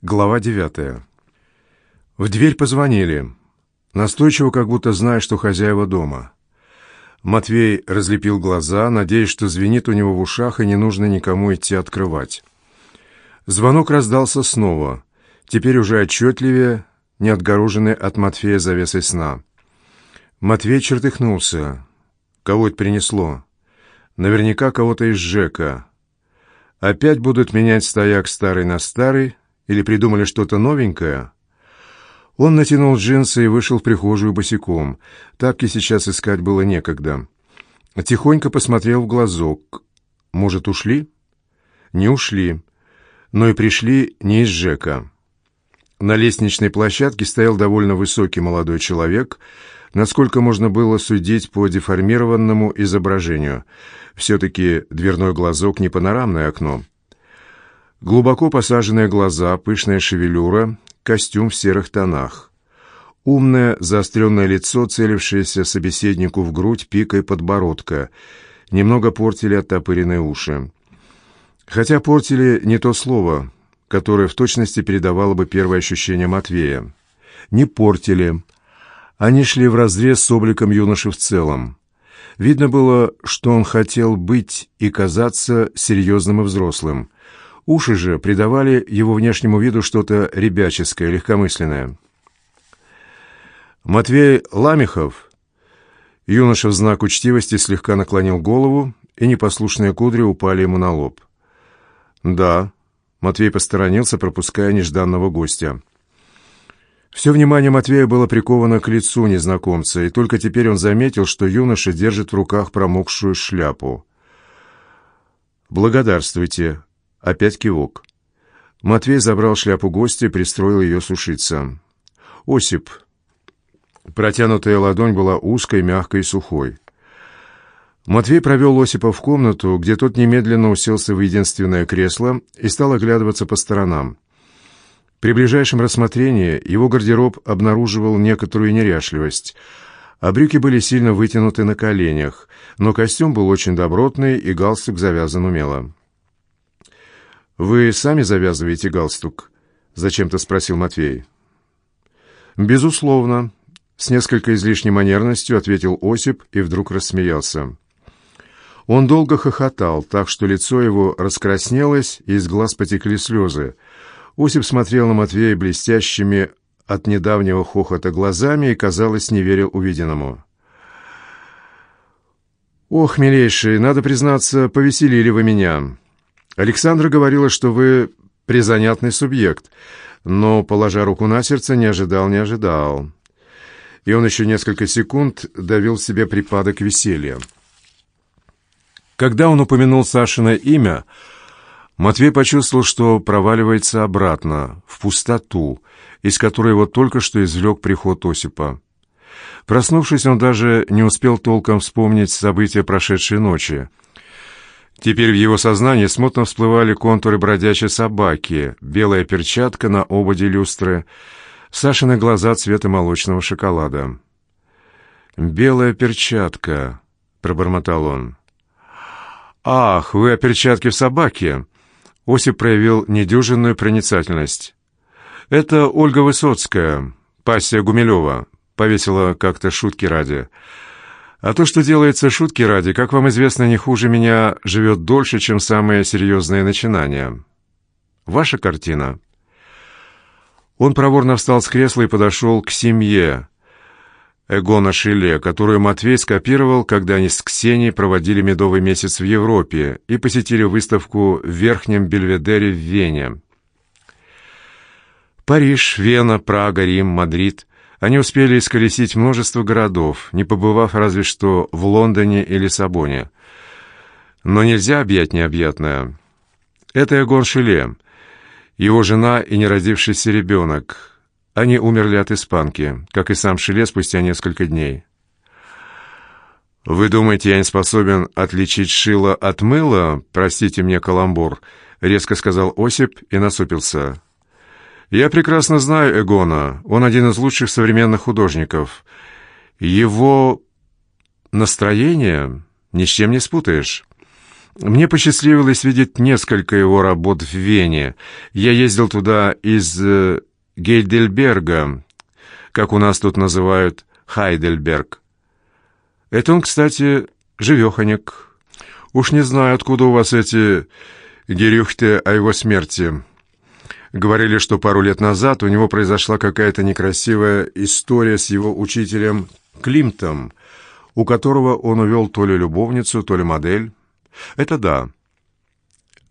Глава девятая. В дверь позвонили. Настойчиво, как будто зная, что хозяева дома. Матвей разлепил глаза, надеясь, что звенит у него в ушах и не нужно никому идти открывать. Звонок раздался снова, теперь уже отчетливее, не отгороженный от Матвея завесой сна. Матвей чертыхнулся. Кого это принесло? Наверняка кого-то из ЖЭКа. Опять будут менять стояк старый на старый, или придумали что-то новенькое? Он натянул джинсы и вышел в прихожую босиком. Тапки сейчас искать было некогда. Тихонько посмотрел в глазок. Может, ушли? Не ушли. Но и пришли не из ЖЭКа. На лестничной площадке стоял довольно высокий молодой человек, насколько можно было судить по деформированному изображению. Все-таки дверной глазок не панорамное окно. Глубоко посаженные глаза, пышная шевелюра, костюм в серых тонах. Умное, заостренное лицо, целившееся собеседнику в грудь пикой подбородка. Немного портили оттопыренные уши. Хотя портили не то слово, которое в точности передавало бы первое ощущение Матвея. Не портили. Они шли вразрез с обликом юноши в целом. Видно было, что он хотел быть и казаться серьезным и взрослым. Уши же придавали его внешнему виду что-то ребяческое, легкомысленное. Матвей Ламихов, юноша в знак учтивости, слегка наклонил голову, и непослушные кудри упали ему на лоб. «Да», — Матвей посторонился, пропуская нежданного гостя. Все внимание Матвея было приковано к лицу незнакомца, и только теперь он заметил, что юноша держит в руках промокшую шляпу. «Благодарствуйте», Опять кивок. Матвей забрал шляпу гостя и пристроил ее сушиться. «Осип». Протянутая ладонь была узкой, мягкой и сухой. Матвей провел Осипа в комнату, где тот немедленно уселся в единственное кресло и стал оглядываться по сторонам. При ближайшем рассмотрении его гардероб обнаруживал некоторую неряшливость, а брюки были сильно вытянуты на коленях, но костюм был очень добротный и галстук завязан умело. «Вы сами завязываете галстук?» — зачем-то спросил Матвей. «Безусловно», — с несколько излишней манерностью ответил Осип и вдруг рассмеялся. Он долго хохотал, так что лицо его раскраснелось, и из глаз потекли слезы. Осип смотрел на Матвея блестящими от недавнего хохота глазами и, казалось, не верил увиденному. «Ох, милейший, надо признаться, повеселили вы меня. Александра говорила, что вы призанятный субъект, но, положа руку на сердце, не ожидал, не ожидал. И он еще несколько секунд давил себе припадок веселья. Когда он упомянул Сашино имя, Матвей почувствовал, что проваливается обратно, в пустоту, из которой его только что извлек приход Осипа. Проснувшись, он даже не успел толком вспомнить события прошедшей ночи. Теперь в его сознании смутно всплывали контуры бродячей собаки, белая перчатка на ободе люстры, Сашины глаза цвета молочного шоколада. «Белая перчатка», — пробормотал он. «Ах, вы о перчатке в собаке!» Осип проявил недюжинную проницательность. «Это Ольга Высоцкая, пассия Гумилева», — повесила как-то шутки ради. А то, что делается шутки ради, как вам известно, не хуже меня, живет дольше, чем самые серьезные начинания. Ваша картина. Он проворно встал с кресла и подошел к семье Эгона Шиле, которую Матвей скопировал, когда они с Ксенией проводили медовый месяц в Европе и посетили выставку в Верхнем Бельведере в Вене. Париж, Вена, Прага, Рим, Мадрид они успели исколесить множество городов, не побывав разве что в Лондоне и Лиссабоне. Но нельзя объять необъятное. Это Эгон Шиле, его жена и неродившийся ребенок. Они умерли от испанки, как и сам Шиле спустя несколько дней. «Вы думаете, я не способен отличить шило от мыла? Простите мне каламбур», — резко сказал Осип и насупился. Я прекрасно знаю Эгона. Он один из лучших современных художников. Его настроение ни с чем не спутаешь. Мне посчастливилось видеть несколько его работ в Вене. Я ездил туда из э, Гейдельберга, как у нас тут называют Хайдельберг. Это он, кстати, живеханек. Уж не знаю, откуда у вас эти герюхты о его смерти. Говорили, что пару лет назад у него произошла какая-то некрасивая история с его учителем Климтом, у которого он увел то ли любовницу, то ли модель. Это да.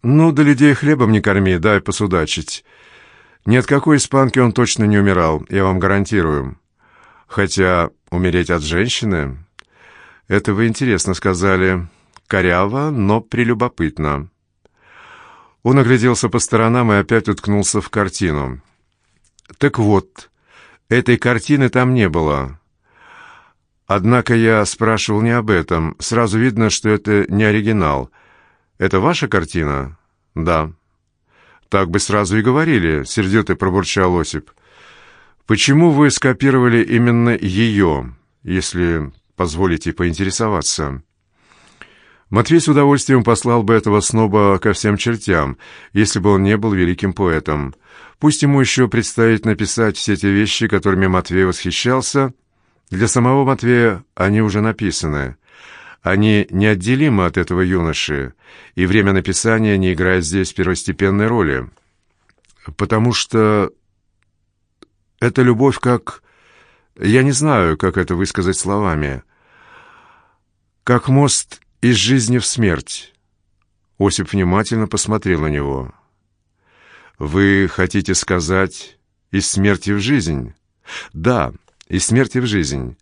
Ну, да людей хлебом не корми, дай посудачить. Ни от какой испанки он точно не умирал, я вам гарантирую. Хотя умереть от женщины... Это вы интересно сказали. Коряво, но прелюбопытно. Он огляделся по сторонам и опять уткнулся в картину. Так вот, этой картины там не было. Однако я спрашивал не об этом. Сразу видно, что это не оригинал. Это ваша картина? Да. Так бы сразу и говорили, сердито пробурчал Осип. Почему вы скопировали именно ее, если позволите поинтересоваться? Матвей с удовольствием послал бы этого сноба ко всем чертям, если бы он не был великим поэтом. Пусть ему еще предстоит написать все те вещи, которыми Матвей восхищался — для самого Матвея они уже написаны. Они неотделимы от этого юноши, и время написания не играет здесь первостепенной роли. Потому что эта любовь как... Я не знаю, как это высказать словами. Как мост из жизни в смерть. Осип внимательно посмотрел на него. «Вы хотите сказать, из смерти в жизнь?» «Да» из смерти в жизнь.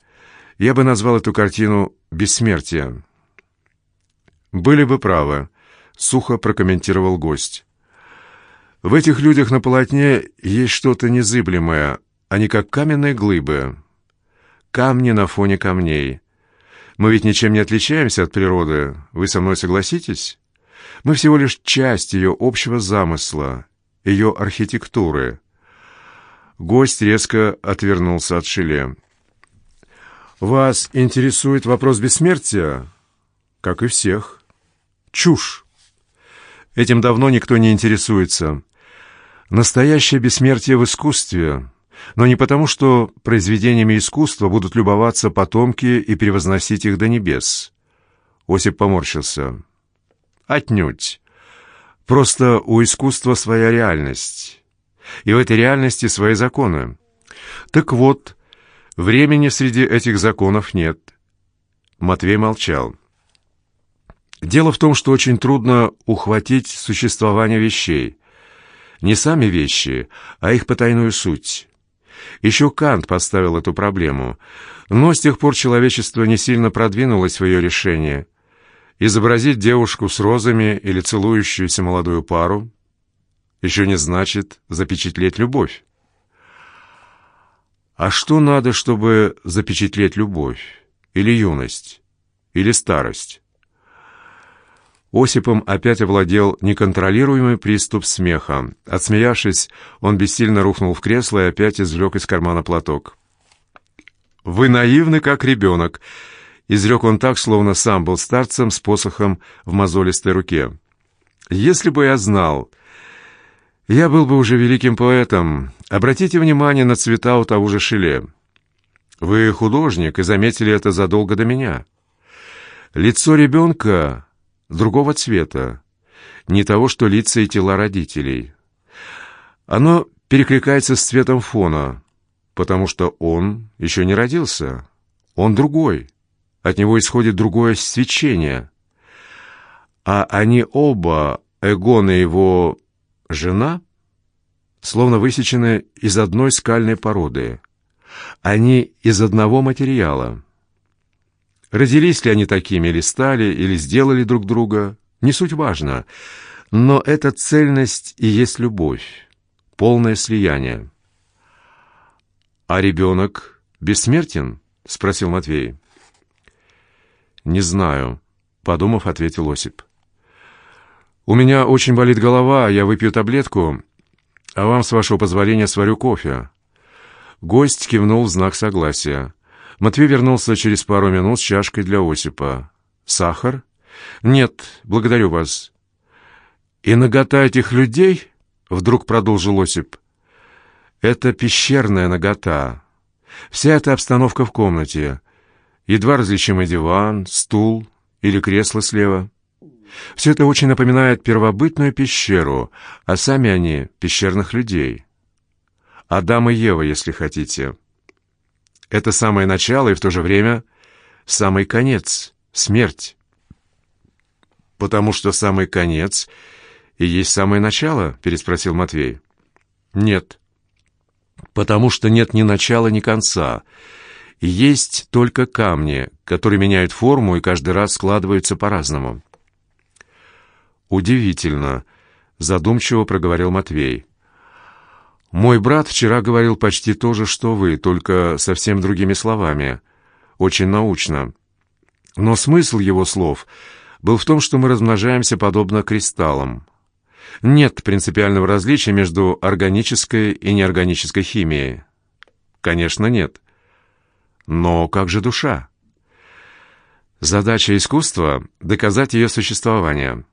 Я бы назвал эту картину «Бессмертие». «Были бы правы», — сухо прокомментировал гость. «В этих людях на полотне есть что-то незыблемое, они как каменные глыбы. Камни на фоне камней. Мы ведь ничем не отличаемся от природы, вы со мной согласитесь? Мы всего лишь часть ее общего замысла, ее архитектуры». Гость резко отвернулся от Шиле. «Вас интересует вопрос бессмертия?» «Как и всех». «Чушь! Этим давно никто не интересуется. Настоящее бессмертие в искусстве, но не потому, что произведениями искусства будут любоваться потомки и превозносить их до небес». Осип поморщился. «Отнюдь. Просто у искусства своя реальность» и в этой реальности свои законы. Так вот, времени среди этих законов нет. Матвей молчал. Дело в том, что очень трудно ухватить существование вещей. Не сами вещи, а их потайную суть. Еще Кант поставил эту проблему, но с тех пор человечество не сильно продвинулось в ее решении. Изобразить девушку с розами или целующуюся молодую пару еще не значит запечатлеть любовь. А что надо, чтобы запечатлеть любовь? Или юность? Или старость? Осипом опять овладел неконтролируемый приступ смеха. Отсмеявшись, он бессильно рухнул в кресло и опять извлек из кармана платок. «Вы наивны, как ребенок», — изрек он так, словно сам был старцем с посохом в мозолистой руке. «Если бы я знал, я был бы уже великим поэтом. Обратите внимание на цвета у того же Шиле. Вы художник и заметили это задолго до меня. Лицо ребенка другого цвета, не того, что лица и тела родителей. Оно перекликается с цветом фона, потому что он еще не родился. Он другой. От него исходит другое свечение. А они оба, Эгон и его жена словно высечены из одной скальной породы. Они из одного материала. Родились ли они такими, или стали, или сделали друг друга, не суть важно. Но эта цельность и есть любовь, полное слияние. «А ребенок бессмертен?» — спросил Матвей. «Не знаю», — подумав, ответил Осип. «У меня очень болит голова, я выпью таблетку, а вам, с вашего позволения, сварю кофе». Гость кивнул в знак согласия. Матвей вернулся через пару минут с чашкой для Осипа. «Сахар?» «Нет, благодарю вас». «И нагота этих людей?» — вдруг продолжил Осип. «Это пещерная нагота. Вся эта обстановка в комнате. Едва различимый диван, стул или кресло слева. Все это очень напоминает первобытную пещеру, а сами они — пещерных людей. Адам и Ева, если хотите. Это самое начало и в то же время самый конец — смерть. «Потому что самый конец и есть самое начало?» — переспросил Матвей. «Нет. Потому что нет ни начала, ни конца. Есть только камни, которые меняют форму и каждый раз складываются по-разному». «Удивительно», — задумчиво проговорил Матвей. «Мой брат вчера говорил почти то же, что вы, только совсем другими словами. Очень научно. Но смысл его слов был в том, что мы размножаемся подобно кристаллам. Нет принципиального различия между органической и неорганической химией. Конечно, нет. Но как же душа? Задача искусства — доказать ее существование.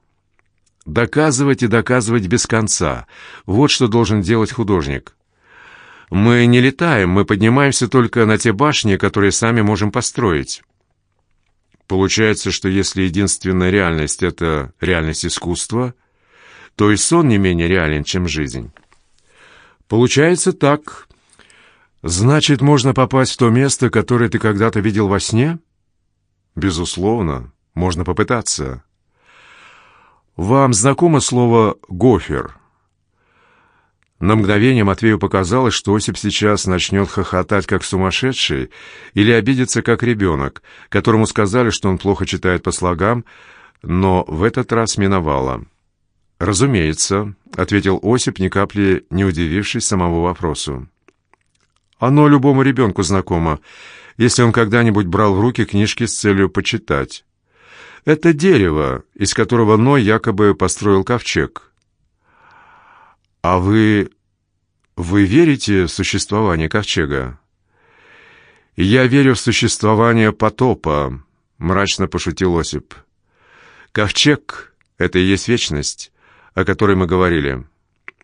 Доказывать и доказывать без конца. Вот что должен делать художник. Мы не летаем, мы поднимаемся только на те башни, которые сами можем построить. Получается, что если единственная реальность — это реальность искусства, то и сон не менее реален, чем жизнь. Получается так. Значит, можно попасть в то место, которое ты когда-то видел во сне? Безусловно, можно попытаться. Вам знакомо слово «гофер»? На мгновение Матвею показалось, что Осип сейчас начнет хохотать, как сумасшедший, или обидеться, как ребенок, которому сказали, что он плохо читает по слогам, но в этот раз миновало. «Разумеется», — ответил Осип, ни капли не удивившись самому вопросу. «Оно любому ребенку знакомо, если он когда-нибудь брал в руки книжки с целью почитать». Это дерево, из которого Ной якобы построил ковчег. А вы... вы верите в существование ковчега? Я верю в существование потопа, мрачно пошутил Осип. Ковчег — это и есть вечность, о которой мы говорили.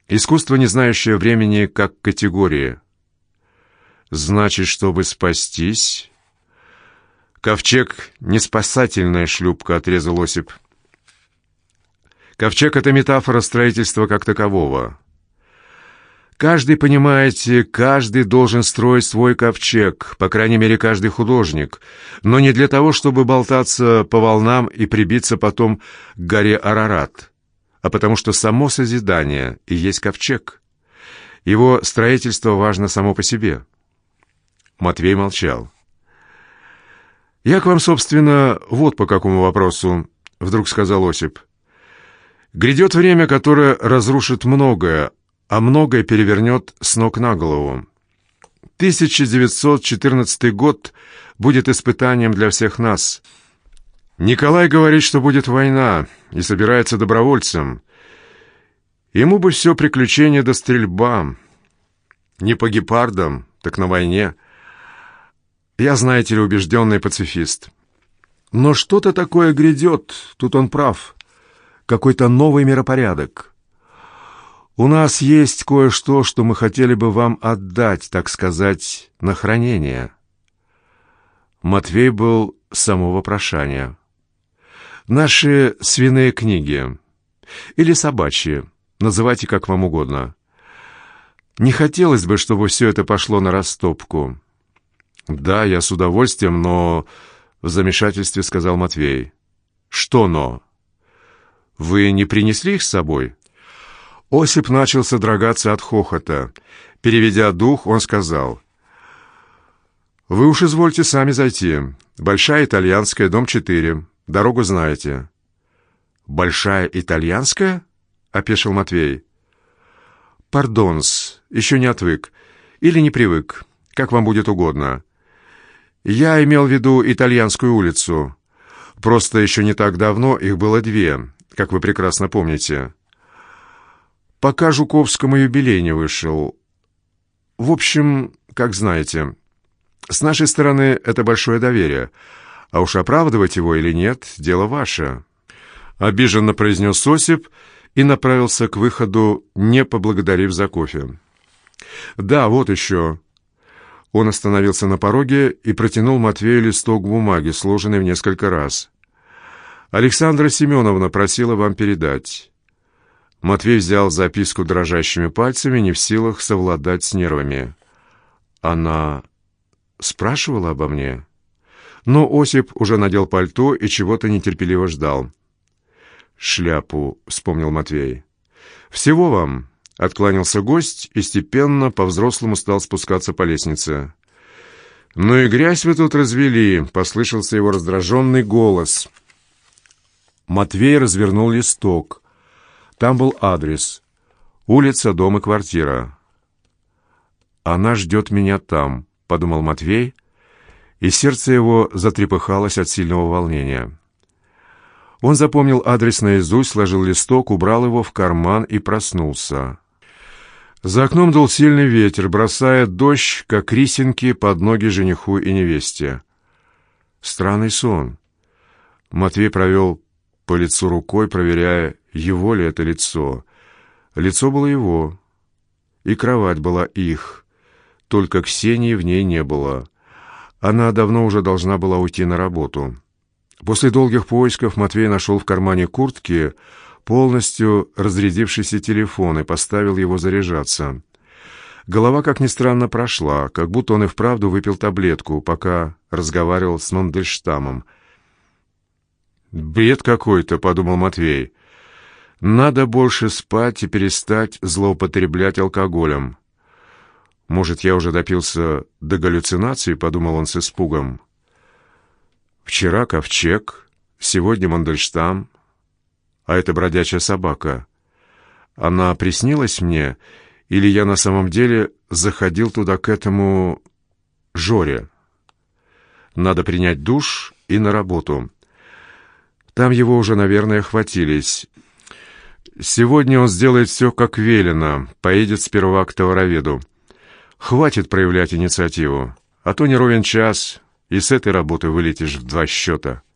Искусство, не знающее времени как категории. Значит, чтобы спастись, «Ковчег — не спасательная шлюпка», — отрезал Осип. «Ковчег — это метафора строительства как такового. Каждый, понимаете, каждый должен строить свой ковчег, по крайней мере, каждый художник, но не для того, чтобы болтаться по волнам и прибиться потом к горе Арарат, а потому что само созидание и есть ковчег. Его строительство важно само по себе». Матвей молчал. «Я к вам, собственно, вот по какому вопросу», — вдруг сказал Осип. «Грядет время, которое разрушит многое, а многое перевернет с ног на голову. 1914 год будет испытанием для всех нас. Николай говорит, что будет война, и собирается добровольцем. Ему бы все приключения до стрельба. Не по гепардам, так на войне». Я, знаете ли, убежденный пацифист. Но что-то такое грядет, тут он прав. Какой-то новый миропорядок. У нас есть кое-что, что мы хотели бы вам отдать, так сказать, на хранение. Матвей был самого прошания. Наши свиные книги. Или собачьи. Называйте как вам угодно. Не хотелось бы, чтобы все это пошло на растопку. «Да, я с удовольствием, но...» — в замешательстве сказал Матвей. «Что «но»?» «Вы не принесли их с собой?» Осип начал содрогаться от хохота. Переведя дух, он сказал. «Вы уж извольте сами зайти. Большая итальянская, дом 4. Дорогу знаете». «Большая итальянская?» — опешил Матвей. «Пардон-с, еще не отвык. Или не привык. Как вам будет угодно. Я имел в виду итальянскую улицу. Просто еще не так давно их было две, как вы прекрасно помните. Пока Жуковскому юбилей не вышел. В общем, как знаете, с нашей стороны это большое доверие, а уж оправдывать его или нет – дело ваше. обиженно произнес Осип и направился к выходу, не поблагодарив за кофе. «Да, вот еще». Он остановился на пороге и протянул Матвею листок бумаги, сложенный в несколько раз. «Александра Семеновна просила вам передать». Матвей взял записку дрожащими пальцами, не в силах совладать с нервами. «Она спрашивала обо мне?» Но Осип уже надел пальто и чего-то нетерпеливо ждал. «Шляпу», — вспомнил Матвей. «Всего вам», — откланялся гость и степенно по-взрослому стал спускаться по лестнице. «Ну и грязь вы тут развели», — послышался его раздраженный голос. Матвей развернул листок. Там был адрес. Улица, дом и квартира. «Она ждет меня там», — подумал Матвей, — и сердце его затрепыхалось от сильного волнения. Он запомнил адрес наизусть, сложил листок, убрал его в карман и проснулся. За окном дул сильный ветер, бросая дождь, как рисинки под ноги жениху и невесте. Странный сон. Матвей провел по лицу рукой, проверяя, его ли это лицо. Лицо было его, и кровать была их, только Ксении в ней не было. Она давно уже должна была уйти на работу. После долгих поисков Матвей нашел в кармане куртки полностью разрядившийся телефон и поставил его заряжаться. Голова, как ни странно, прошла, как будто он и вправду выпил таблетку, пока разговаривал с Мандельштамом. «Бред какой-то», — подумал Матвей. «Надо больше спать и перестать злоупотреблять алкоголем». «Может, я уже допился до галлюцинации?» — подумал он с испугом. «Вчера ковчег, сегодня Мандельштам, а это бродячая собака. Она приснилась мне, или я на самом деле заходил туда к этому Жоре? Надо принять душ и на работу. Там его уже, наверное, хватились». Сегодня он сделает все, как велено, поедет сперва к товароведу. Хватит проявлять инициативу, а то не ровен час, и с этой работы вылетишь в два счета.